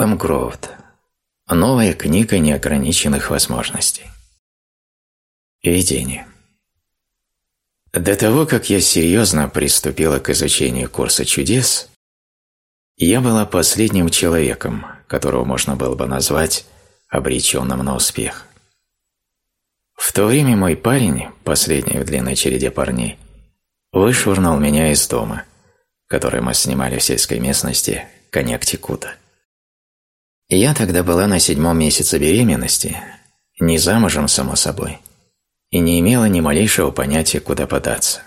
Памкроуд. Новая книга неограниченных возможностей. Введение. До того, как я серьезно приступила к изучению курса чудес, я была последним человеком, которого можно было бы назвать обреченным на успех. В то время мой парень, последний в длинной череде парней, вышвырнул меня из дома, который мы снимали в сельской местности Коннектикута. Я тогда была на седьмом месяце беременности, не замужем, само собой, и не имела ни малейшего понятия, куда податься.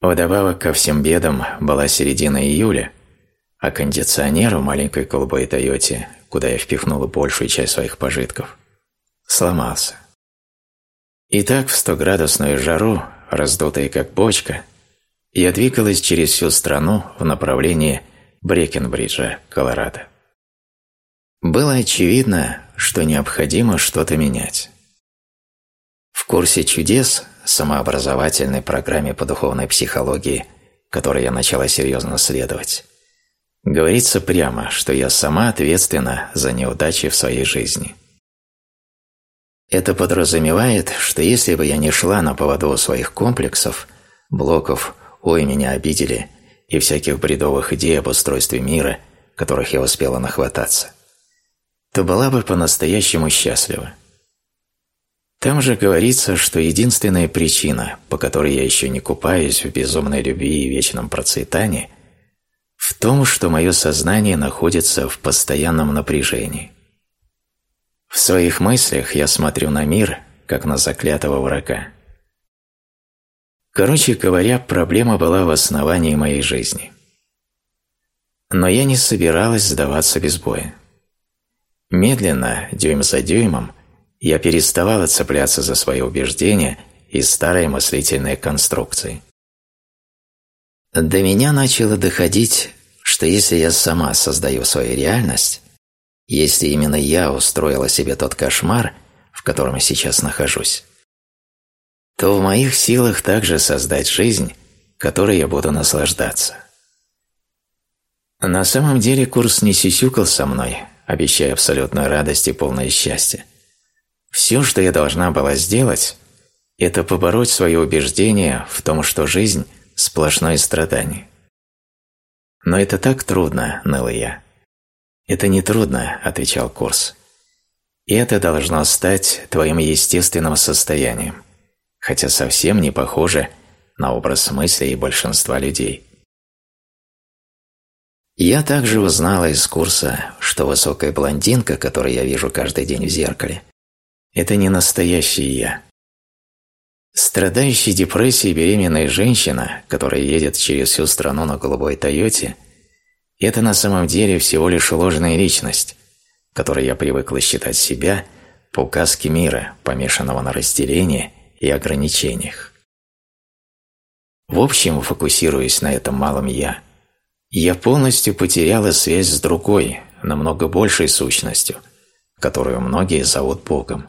Вдобавок ко всем бедам была середина июля, а кондиционер в маленькой голубой Тойоте, куда я впихнула большую часть своих пожитков, сломался. И так в стоградусную жару, раздутая как бочка, я двигалась через всю страну в направлении Брекенбриджа, Колорадо. Было очевидно, что необходимо что-то менять. В курсе чудес, самообразовательной программе по духовной психологии, которой я начала серьезно следовать, говорится прямо, что я сама ответственна за неудачи в своей жизни. Это подразумевает, что если бы я не шла на поводу своих комплексов, блоков «Ой, меня обидели» и всяких бредовых идей об устройстве мира, которых я успела нахвататься – то была бы по-настоящему счастлива. Там же говорится, что единственная причина, по которой я еще не купаюсь в безумной любви и вечном процветании, в том, что мое сознание находится в постоянном напряжении. В своих мыслях я смотрю на мир, как на заклятого врага. Короче говоря, проблема была в основании моей жизни. Но я не собиралась сдаваться без боя. Медленно, дюйм за дюймом, я переставала цепляться за свои убеждения и старые мыслительные конструкции. До меня начало доходить, что если я сама создаю свою реальность, если именно я устроила себе тот кошмар, в котором я сейчас нахожусь, то в моих силах также создать жизнь, которой я буду наслаждаться. На самом деле курс не сисюкал со мной, обещая абсолютную радость и полное счастье. Все, что я должна была сделать, это побороть свое убеждение в том, что жизнь – сплошное страдание. «Но это так трудно», – ныла я. «Это не трудно», – отвечал курс. «И это должно стать твоим естественным состоянием, хотя совсем не похоже на образ мыслей большинства людей». Я также узнала из курса, что высокая блондинка, которую я вижу каждый день в зеркале, это не настоящий я. Страдающая депрессией беременная женщина, которая едет через всю страну на голубой Тойоте, это на самом деле всего лишь ложная личность, которой я привыкла считать себя по указке мира, помешанного на разделении и ограничениях. В общем, фокусируясь на этом малом «я», я полностью потеряла связь с другой, намного большей сущностью, которую многие зовут Богом.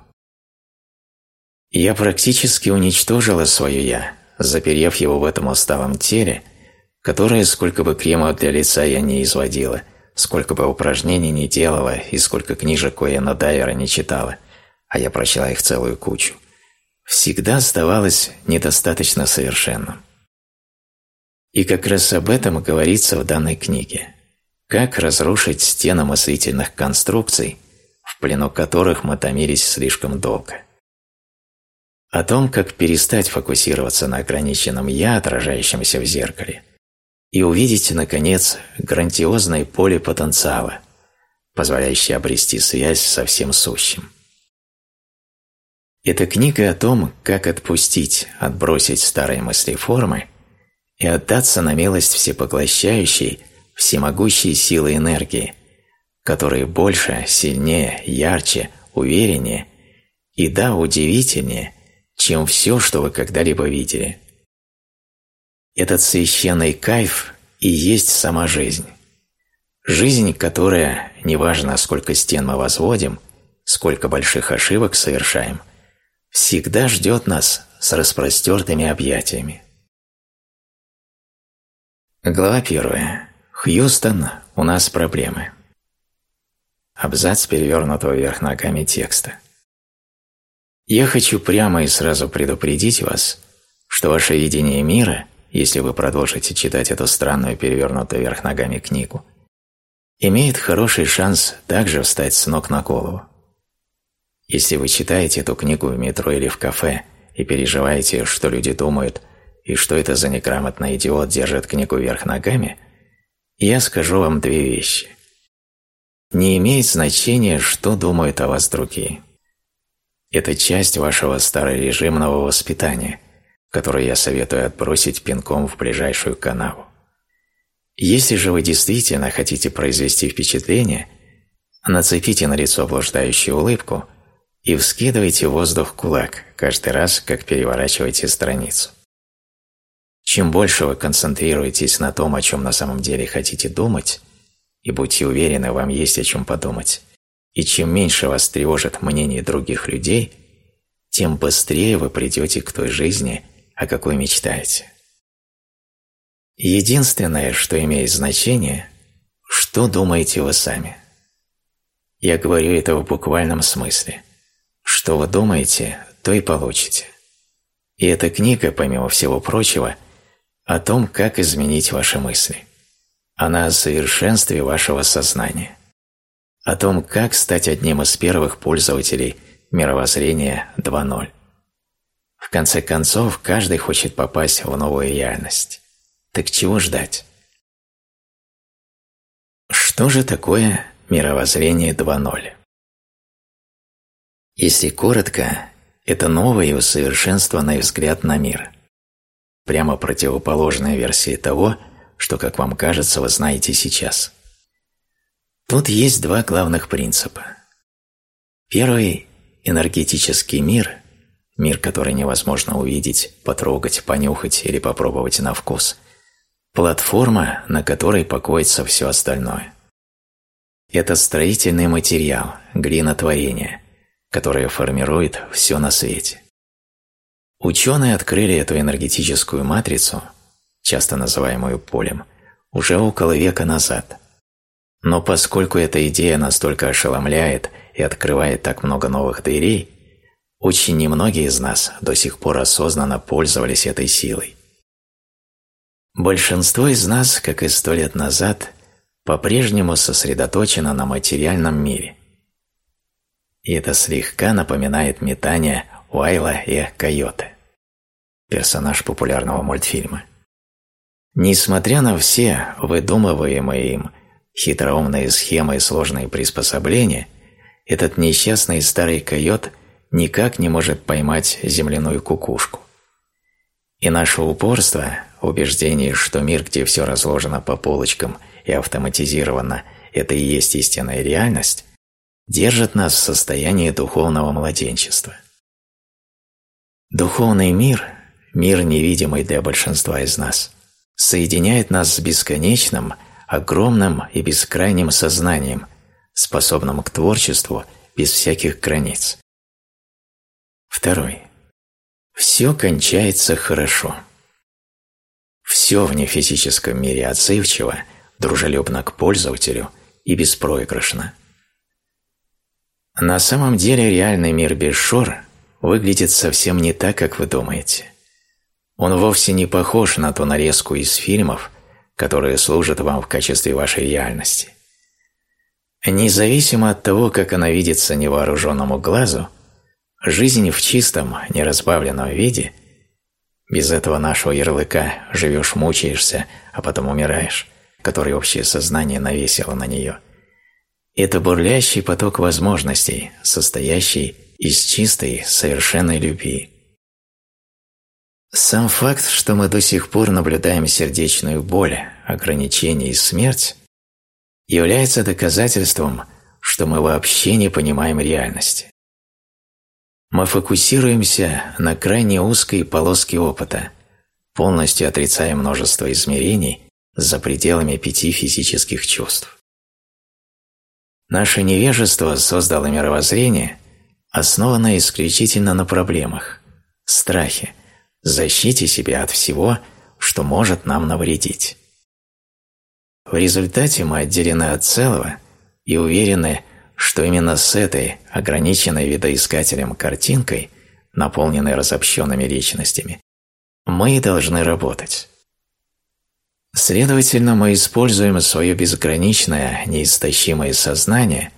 Я практически уничтожила свое «я», заперев его в этом усталом теле, которое, сколько бы крема для лица я не изводила, сколько бы упражнений не делала и сколько книжек Уэна Дайера не читала, а я прочла их целую кучу, всегда оставалось недостаточно совершенным. И как раз об этом говорится в данной книге. Как разрушить стены мыслительных конструкций, в плену которых мы томились слишком долго. О том, как перестать фокусироваться на ограниченном «я», отражающемся в зеркале, и увидеть, наконец, грандиозное поле потенциала, позволяющее обрести связь со всем сущим. Это книга о том, как отпустить, отбросить старые мысли-формы и отдаться на милость всепоглощающей, всемогущей силы энергии, которые больше, сильнее, ярче, увереннее и, да, удивительнее, чем все, что вы когда-либо видели. Этот священный кайф и есть сама жизнь. Жизнь, которая, неважно, сколько стен мы возводим, сколько больших ошибок совершаем, всегда ждет нас с распростертыми объятиями. Глава первая. Хьюстон, у нас проблемы. абзац перевернутого вверх ногами текста. Я хочу прямо и сразу предупредить вас, что ваше видение мира, если вы продолжите читать эту странную перевернутую вверх ногами книгу, имеет хороший шанс также встать с ног на голову. Если вы читаете эту книгу в метро или в кафе и переживаете, что люди думают, и что это за неграмотный идиот держит книгу вверх ногами, я скажу вам две вещи. Не имеет значения, что думают о вас другие. Это часть вашего старорежимного воспитания, которое я советую отбросить пинком в ближайшую канаву. Если же вы действительно хотите произвести впечатление, нацепите на лицо блуждающую улыбку и вскидывайте в воздух кулак каждый раз, как переворачиваете страницу. Чем больше вы концентрируетесь на том, о чем на самом деле хотите думать, и будьте уверены, вам есть о чем подумать, и чем меньше вас тревожит мнение других людей, тем быстрее вы придете к той жизни, о какой мечтаете. Единственное, что имеет значение, что думаете вы сами. Я говорю это в буквальном смысле. Что вы думаете, то и получите. И эта книга, помимо всего прочего, о том, как изменить ваши мысли. Она о совершенстве вашего сознания. О том, как стать одним из первых пользователей мировоззрения 2.0. В конце концов, каждый хочет попасть в новую реальность. Так чего ждать? Что же такое мировоззрение 2.0? Если коротко, это новый и усовершенствованный взгляд на мир. Прямо противоположная версия того, что, как вам кажется, вы знаете сейчас. Тут есть два главных принципа. Первый – энергетический мир, мир, который невозможно увидеть, потрогать, понюхать или попробовать на вкус – Платформа, на которой покоится все остальное. Это строительный материал, глинотворение, которое формирует все на свете. Ученые открыли эту энергетическую матрицу, часто называемую полем, уже около века назад. Но поскольку эта идея настолько ошеломляет и открывает так много новых дверей, очень немногие из нас до сих пор осознанно пользовались этой силой. Большинство из нас, как и сто лет назад, по-прежнему сосредоточено на материальном мире. И это слегка напоминает метание Уайла и Койоте, персонаж популярного мультфильма. Несмотря на все выдумываемые им хитроумные схемы и сложные приспособления, этот несчастный старый койот никак не может поймать земляную кукушку. И наше упорство, убеждение, что мир, где все разложено по полочкам и автоматизировано, это и есть истинная реальность, держит нас в состоянии духовного младенчества. Духовный мир, мир невидимый для большинства из нас, соединяет нас с бесконечным, огромным и бескрайним сознанием, способным к творчеству без всяких границ. Второй. Все кончается хорошо. Все в нефизическом мире отзывчиво, дружелюбно к пользователю и беспроигрышно. На самом деле реальный мир без шор выглядит совсем не так, как вы думаете. Он вовсе не похож на ту нарезку из фильмов, которые служат вам в качестве вашей реальности. Независимо от того, как она видится невооруженному глазу, Жизнь в чистом, неразбавленном виде, без этого нашего ярлыка живешь, мучаешься, а потом умираешь, который общее сознание навесило на нее. Это бурлящий поток возможностей, состоящий из чистой, совершенной любви. Сам факт, что мы до сих пор наблюдаем сердечную боль, ограничения и смерть, является доказательством, что мы вообще не понимаем реальности мы фокусируемся на крайне узкой полоске опыта, полностью отрицая множество измерений за пределами пяти физических чувств. Наше невежество создало мировоззрение, основанное исключительно на проблемах, страхе, защите себя от всего, что может нам навредить. В результате мы отделены от целого и уверены, что именно с этой ограниченной видоискателем картинкой, наполненной разобщенными личностями, мы и должны работать. Следовательно, мы используем свое безграничное, неистощимое сознание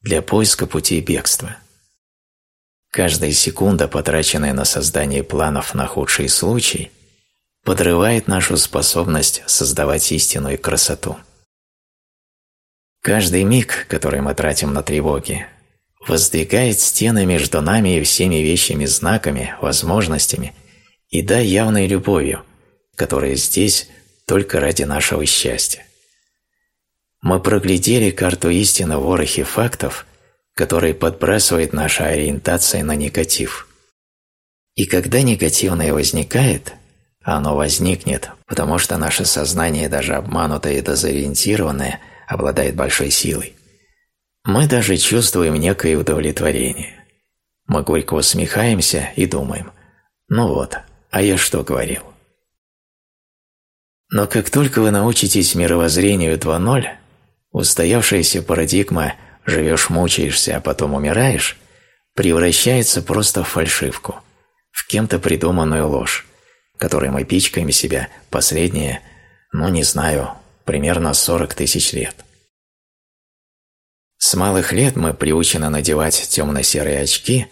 для поиска пути бегства. Каждая секунда, потраченная на создание планов на худший случай, подрывает нашу способность создавать истину и красоту. Каждый миг, который мы тратим на тревоги, воздвигает стены между нами и всеми вещими знаками, возможностями и да явной любовью, которая здесь только ради нашего счастья. Мы проглядели карту истины в ворохе фактов, которые подбрасывает наша ориентация на негатив. И когда негативное возникает, оно возникнет, потому что наше сознание, даже обманутое и дезориентированное – обладает большой силой, мы даже чувствуем некое удовлетворение. Мы горько усмехаемся и думаем, ну вот, а я что говорил? Но как только вы научитесь мировоззрению 2.0, устоявшаяся парадигма «живешь, мучаешься, а потом умираешь» превращается просто в фальшивку, в кем-то придуманную ложь, которой мы пичкаем себя последние, ну не знаю, примерно 40 тысяч лет. С малых лет мы приучены надевать темно-серые очки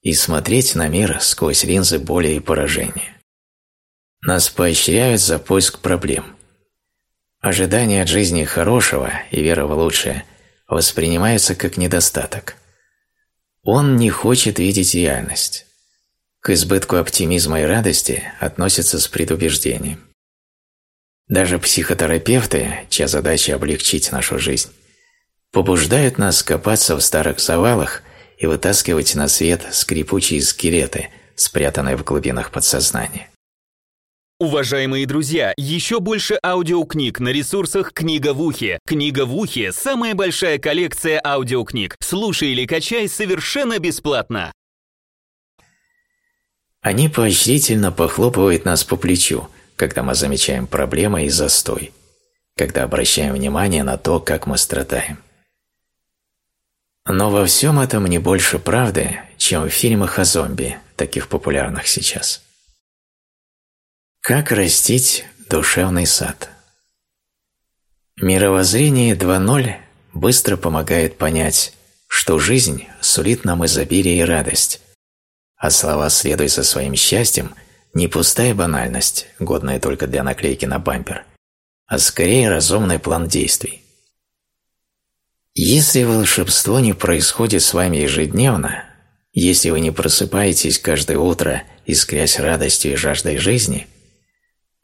и смотреть на мир сквозь линзы боли и поражения. Нас поощряют за поиск проблем. Ожидание от жизни хорошего и вера в лучшее воспринимается как недостаток. Он не хочет видеть реальность. К избытку оптимизма и радости относится с предубеждением. Даже психотерапевты, чья задача облегчить нашу жизнь, побуждают нас копаться в старых завалах и вытаскивать на свет скрипучие скелеты, спрятанные в глубинах подсознания. Уважаемые друзья, еще больше аудиокниг на ресурсах «Книга в ухе». «Книга в ухе» — самая большая коллекция аудиокниг. Слушай или качай совершенно бесплатно. Они поощрительно похлопывают нас по плечу – когда мы замечаем проблемы и застой, когда обращаем внимание на то, как мы страдаем. Но во всем этом не больше правды, чем в фильмах о зомби, таких популярных сейчас. Как растить душевный сад? Мировоззрение 2.0 быстро помогает понять, что жизнь сулит нам изобилие и радость, а слова «следуй за своим счастьем» – не пустая банальность, годная только для наклейки на бампер, а скорее разумный план действий. Если волшебство не происходит с вами ежедневно, если вы не просыпаетесь каждое утро, искрясь радостью и жаждой жизни,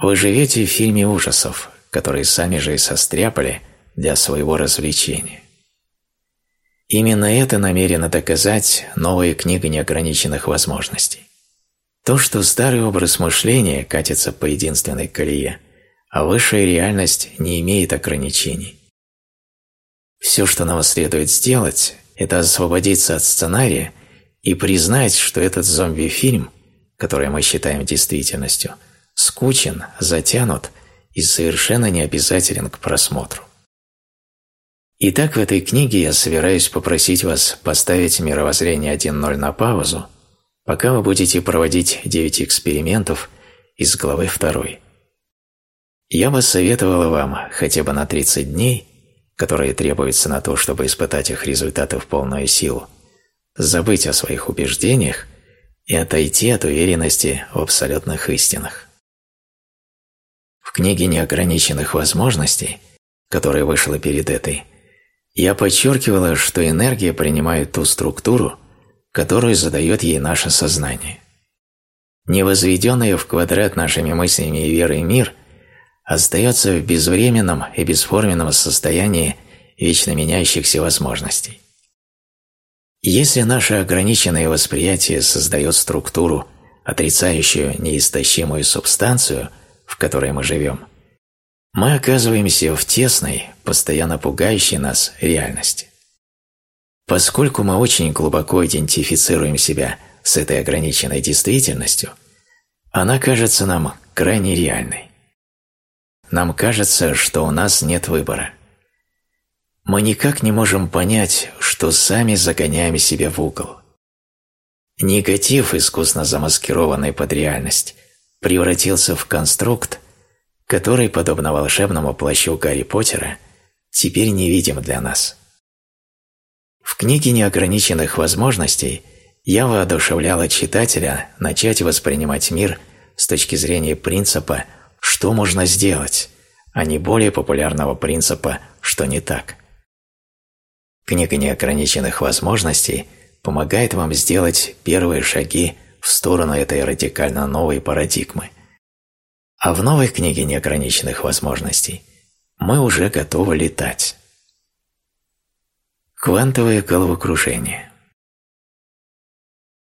вы живете в фильме ужасов, которые сами же и состряпали для своего развлечения. Именно это намерено доказать новая книга неограниченных возможностей. То, что старый образ мышления катится по единственной колее, а высшая реальность не имеет ограничений. Все, что нам следует сделать, это освободиться от сценария и признать, что этот зомби-фильм, который мы считаем действительностью, скучен, затянут и совершенно не обязателен к просмотру. Итак, в этой книге я собираюсь попросить вас поставить мировоззрение 1.0 на паузу пока вы будете проводить 9 экспериментов из главы 2. Я бы советовала вам хотя бы на 30 дней, которые требуются на то, чтобы испытать их результаты в полную силу, забыть о своих убеждениях и отойти от уверенности в абсолютных истинах. В книге неограниченных возможностей, которая вышла перед этой, я подчеркивала, что энергия принимает ту структуру, которую задает ей наше сознание. Невозведенный в квадрат нашими мыслями и верой мир остается в безвременном и бесформенном состоянии вечно меняющихся возможностей. Если наше ограниченное восприятие создает структуру, отрицающую неистощимую субстанцию, в которой мы живем, мы оказываемся в тесной, постоянно пугающей нас реальности. Поскольку мы очень глубоко идентифицируем себя с этой ограниченной действительностью, она кажется нам крайне реальной. Нам кажется, что у нас нет выбора. Мы никак не можем понять, что сами загоняем себя в угол. Негатив, искусно замаскированный под реальность, превратился в конструкт, который, подобно волшебному плащу Гарри Поттера, теперь невидим для нас. В книге неограниченных возможностей я воодушевляла читателя начать воспринимать мир с точки зрения принципа «что можно сделать», а не более популярного принципа «что не так». Книга неограниченных возможностей помогает вам сделать первые шаги в сторону этой радикально новой парадигмы. А в новой книге неограниченных возможностей мы уже готовы летать. Квантовое головокружение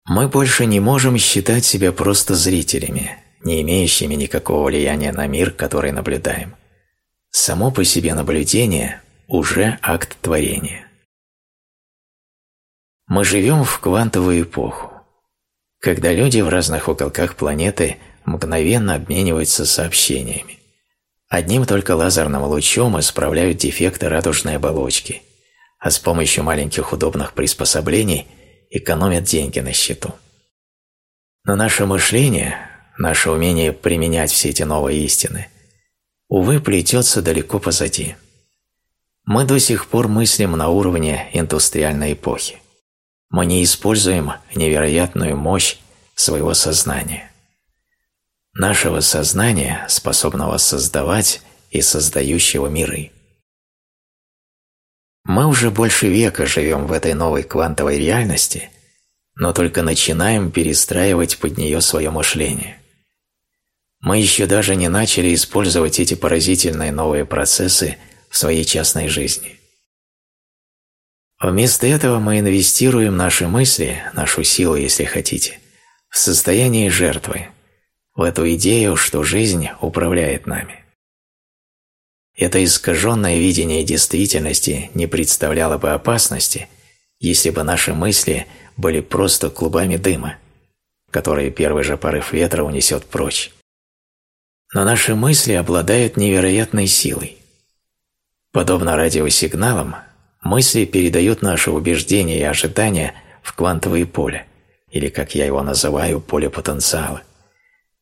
Мы больше не можем считать себя просто зрителями, не имеющими никакого влияния на мир, который наблюдаем. Само по себе наблюдение – уже акт творения. Мы живем в квантовую эпоху, когда люди в разных уголках планеты мгновенно обмениваются сообщениями. Одним только лазерным лучом исправляют дефекты радужной оболочки, а с помощью маленьких удобных приспособлений экономят деньги на счету. Но наше мышление, наше умение применять все эти новые истины, увы, плетется далеко позади. Мы до сих пор мыслим на уровне индустриальной эпохи мы не используем невероятную мощь своего сознания. Нашего сознания, способного создавать и создающего миры. Мы уже больше века живем в этой новой квантовой реальности, но только начинаем перестраивать под нее свое мышление. Мы еще даже не начали использовать эти поразительные новые процессы в своей частной жизни. Вместо этого мы инвестируем наши мысли, нашу силу, если хотите, в состояние жертвы, в эту идею, что жизнь управляет нами. Это искаженное видение действительности не представляло бы опасности, если бы наши мысли были просто клубами дыма, которые первый же порыв ветра унесет прочь. Но наши мысли обладают невероятной силой. Подобно радиосигналам, Мысли передают наши убеждения и ожидания в квантовое поле, или, как я его называю, поле потенциала,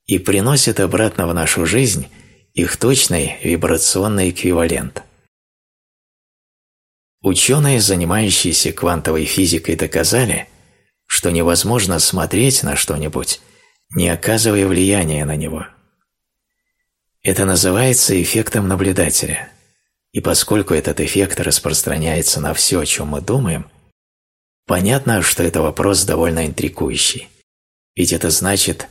и приносят обратно в нашу жизнь их точный вибрационный эквивалент. Ученые, занимающиеся квантовой физикой, доказали, что невозможно смотреть на что-нибудь, не оказывая влияния на него. Это называется эффектом наблюдателя – и поскольку этот эффект распространяется на все, о чем мы думаем, понятно, что это вопрос довольно интригующий. Ведь это значит,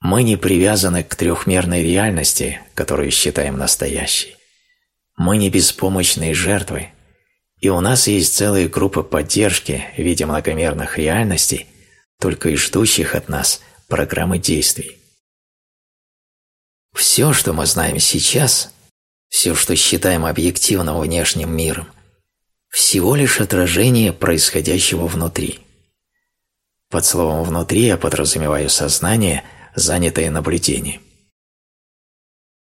мы не привязаны к трехмерной реальности, которую считаем настоящей. Мы не беспомощные жертвы, и у нас есть целая группа поддержки в виде многомерных реальностей, только и ждущих от нас программы действий. Все, что мы знаем сейчас, все, что считаем объективным внешним миром, всего лишь отражение происходящего внутри. Под словом «внутри» я подразумеваю сознание, занятое наблюдением.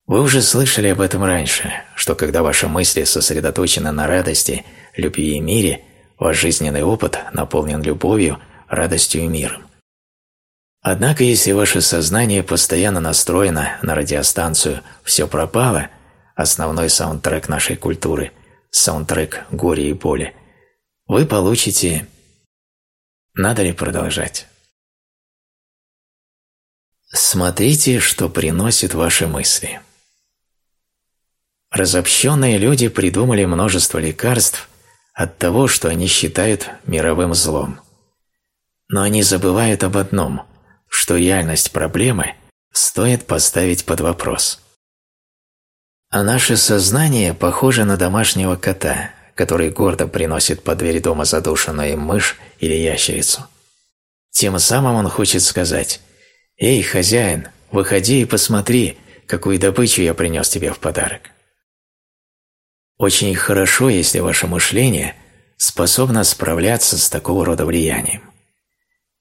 Вы уже слышали об этом раньше, что когда ваши мысли сосредоточены на радости, любви и мире, ваш жизненный опыт наполнен любовью, радостью и миром. Однако, если ваше сознание постоянно настроено на радиостанцию «все пропало», основной саундтрек нашей культуры, саундтрек горя и боли, вы получите... Надо ли продолжать? Смотрите, что приносит ваши мысли. Разобщенные люди придумали множество лекарств от того, что они считают мировым злом. Но они забывают об одном, что реальность проблемы стоит поставить под вопрос. А наше сознание похоже на домашнего кота, который гордо приносит под дверь дома задушенную мышь или ящерицу. Тем самым он хочет сказать «Эй, хозяин, выходи и посмотри, какую добычу я принес тебе в подарок». Очень хорошо, если ваше мышление способно справляться с такого рода влиянием.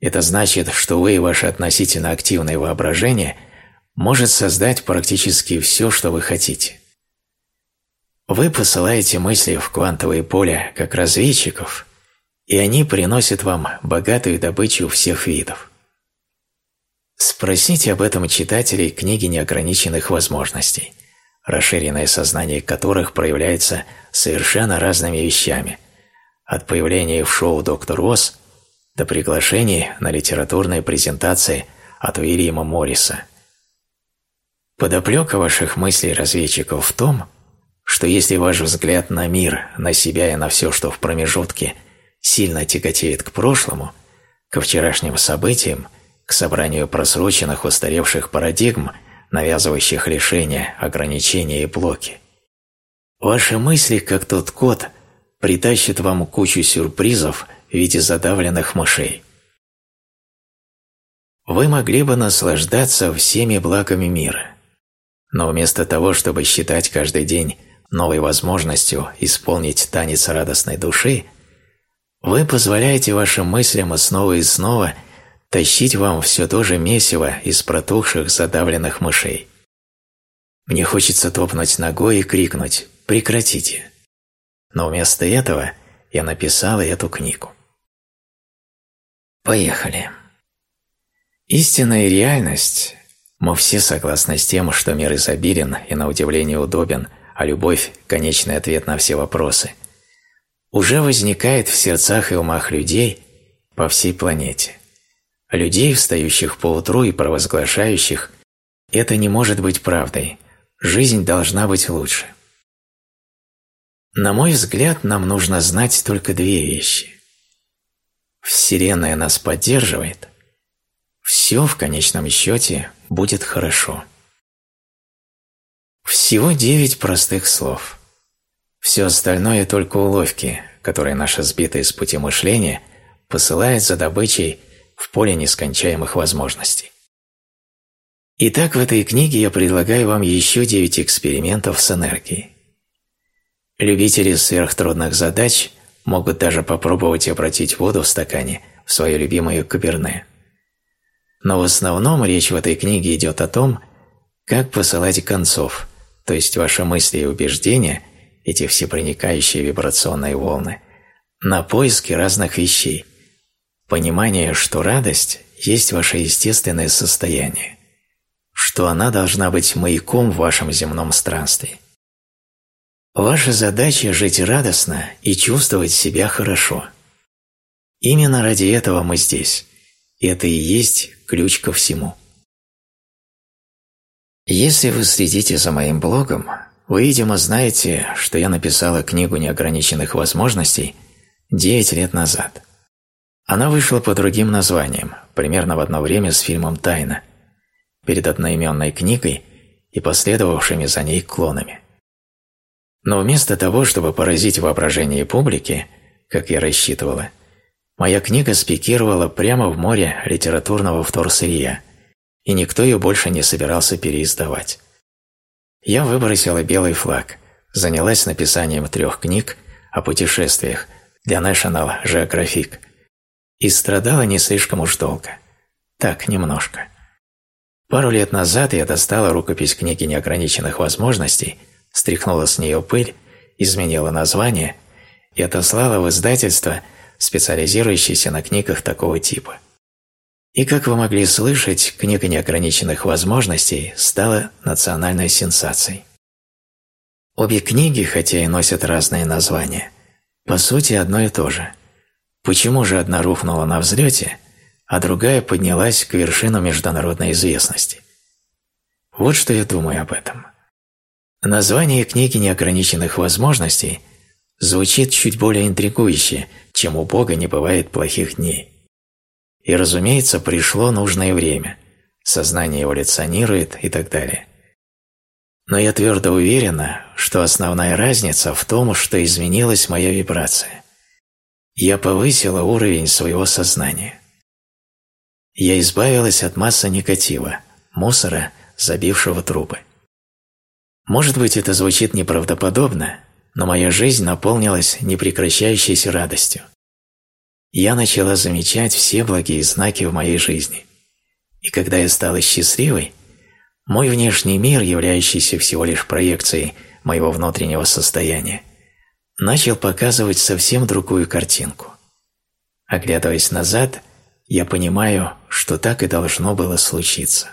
Это значит, что вы и ваше относительно активное воображение может создать практически все, что вы хотите. Вы посылаете мысли в квантовое поле как разведчиков, и они приносят вам богатую добычу всех видов. Спросите об этом читателей книги неограниченных возможностей, расширенное сознание которых проявляется совершенно разными вещами, от появления в шоу «Доктор Оз» до приглашений на литературные презентации от Уильяма Морриса. Подоплека ваших мыслей разведчиков в том, что если ваш взгляд на мир, на себя и на все, что в промежутке, сильно тяготеет к прошлому, ко вчерашним событиям, к собранию просроченных устаревших парадигм, навязывающих лишения, ограничения и блоки, ваши мысли, как тот кот, притащат вам кучу сюрпризов в виде задавленных мышей. Вы могли бы наслаждаться всеми благами мира, но вместо того, чтобы считать каждый день новой возможностью исполнить танец радостной души, вы позволяете вашим мыслям снова и снова тащить вам все то же месиво из протухших задавленных мышей. Мне хочется топнуть ногой и крикнуть «Прекратите!» Но вместо этого я написал эту книгу. Поехали. Истинная реальность мы все согласны с тем, что мир изобилен и на удивление удобен, а любовь – конечный ответ на все вопросы. Уже возникает в сердцах и умах людей по всей планете. Людей, встающих по утру и провозглашающих «это не может быть правдой, жизнь должна быть лучше». На мой взгляд, нам нужно знать только две вещи. Вселенная нас поддерживает, все в конечном счете будет хорошо. Всего девять простых слов. Все остальное только уловки, которые наша сбитая с пути мышления посылает за добычей в поле нескончаемых возможностей. Итак, в этой книге я предлагаю вам еще девять экспериментов с энергией. Любители сверхтрудных задач могут даже попробовать обратить воду в стакане в свое любимое каберне. Но в основном речь в этой книге идет о том, как посылать концов, то есть ваши мысли и убеждения, эти всепроникающие вибрационные волны, на поиски разных вещей. Понимание, что радость есть ваше естественное состояние, что она должна быть маяком в вашем земном странстве. Ваша задача – жить радостно и чувствовать себя хорошо. Именно ради этого мы здесь. И это и есть ключ ко всему. Если вы следите за моим блогом, вы, видимо, знаете, что я написала книгу неограниченных возможностей 9 лет назад. Она вышла под другим названием, примерно в одно время с фильмом «Тайна», перед одноименной книгой и последовавшими за ней клонами. Но вместо того, чтобы поразить воображение публики, как я рассчитывала, моя книга спикировала прямо в море литературного вторсырья, и никто ее больше не собирался переиздавать. Я выбросила белый флаг, занялась написанием трех книг о путешествиях для National Geographic и страдала не слишком уж долго. Так, немножко. Пару лет назад я достала рукопись книги неограниченных возможностей, стряхнула с нее пыль, изменила название и отослала в издательство – специализирующийся на книгах такого типа. И, как вы могли слышать, книга неограниченных возможностей стала национальной сенсацией. Обе книги, хотя и носят разные названия, по сути одно и то же. Почему же одна рухнула на взлете, а другая поднялась к вершину международной известности? Вот что я думаю об этом. Название книги неограниченных возможностей звучит чуть более интригующе, чем у Бога не бывает плохих дней. И, разумеется, пришло нужное время, сознание эволюционирует и так далее. Но я твердо уверена, что основная разница в том, что изменилась моя вибрация. Я повысила уровень своего сознания. Я избавилась от массы негатива, мусора, забившего трубы. Может быть, это звучит неправдоподобно, но моя жизнь наполнилась непрекращающейся радостью я начала замечать все благие знаки в моей жизни. И когда я стала счастливой, мой внешний мир, являющийся всего лишь проекцией моего внутреннего состояния, начал показывать совсем другую картинку. Оглядываясь назад, я понимаю, что так и должно было случиться.